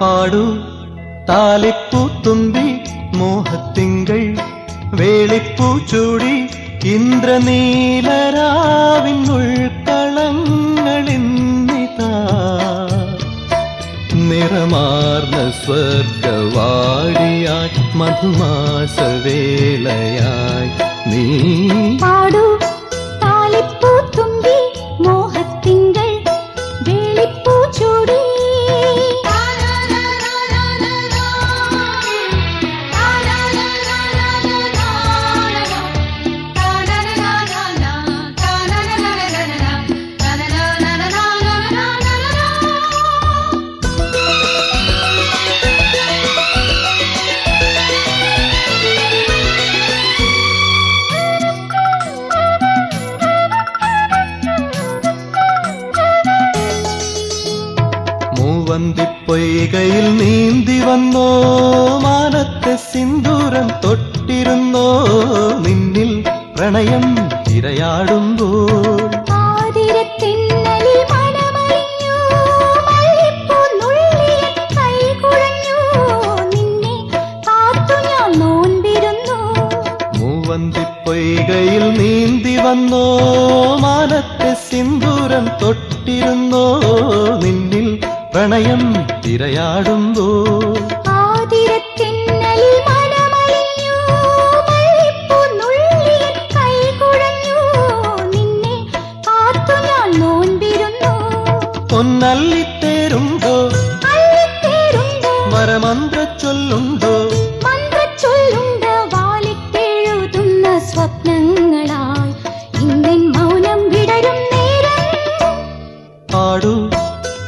പാടു താലിപ്പൂത്തുമ്പി മോഹത്തിങ്കൾ വേളിപ്പൂ ചൂടി ഇന്ദ്രനീലരാവിൻ ഉൾക്കളങ്ങളിന്നിതാ. നിറമാർന്ന സ്വർഗവാടിയായി മധുമാസവേളയായി നീ മൂവന്തിപ്പൊയ്കയിൽ നീന്തി വന്നോ? മാനത്തെ സിന്ദൂരം തൊട്ടിരുന്നോ? നിന്നിൽ പ്രണയം തിരയാടുമ്പോൾ പൊയ്കയിൽ നീന്തി വന്നോ? മാനത്തെ സിന്ദൂരം തൊട്ടിരുന്നോ? നിന്നിൽ പ്രണയം തിരയാടുമ്പോൾ ആതിരത്തിന്നലിൽ മരമന്ത്ര മല്ലിപ്പൂ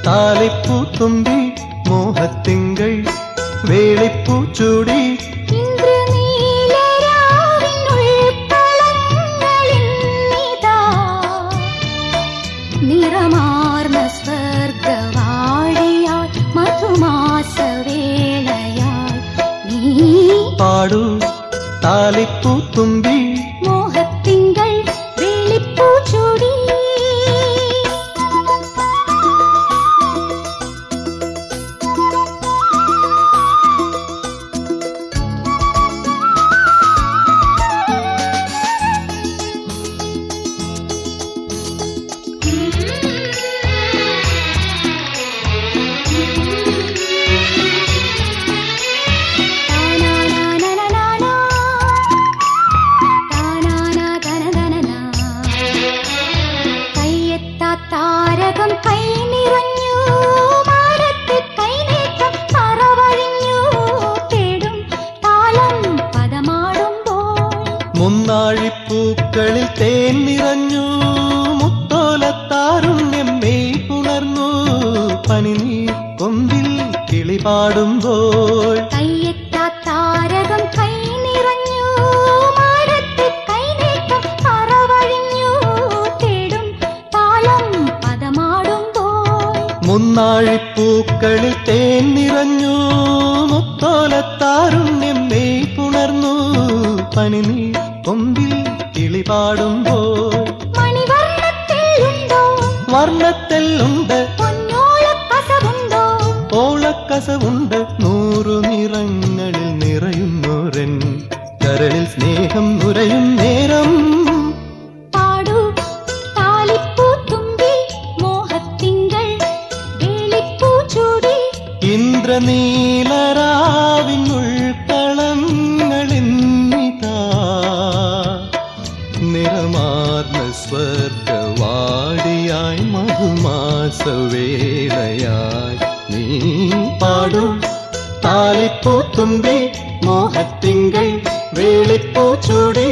താലിപ്പൂത്തുമ്പി മോഹത്തിങ്കൾ വേളിപ്പൂ ചൂടി ഇന്ദ്രനീലരാവിൻ ഉൾക്കളങ്ങളിന്നിതാ നിറമാർന്ന സ്വർഗവാടിയായി മധുമാസവേളയായി നീ പാടു താലിപ്പൂത്തുമ്പി മോഹത്തിങ്കൾ മുന്നാഴിപ്പൂക്കളിൽ തേൻ നിറഞ്ഞു മുത്തോലത്താരുണ്യം മെയ് പുണർന്നു പനിനീർ കൊമ്പിൽ കിളി പാടുമ്പോൾ കയ്യെത്താ താരകം കൈ നിറഞ്ഞു മുന്നാഴിപ്പൂക്കളിൽ തേൻ നിറഞ്ഞു മുത്തോലത്താരുണ്യം മെയ് പുണർന്നു പനിനീർ കൊമ്പിൽ പാടുമ്പോൾ വർണത്തിൽ ഉണ്ട് ഓളക്കസവുണ്ട്. നൂറു നിറങ്ങളിൽ നിറയുന്നോരൻ. കരളിൽ സ്നേഹം നുരയും നേരം. പാടു. നിറമാർന്ന സ്വർഗവാടിയായി മധുമാസവേളയായി നീ പാടും താലിപ്പൂത്തുമ്പി മോഹത്തിങ്കൾ വേളിപ്പൂ ചൂടി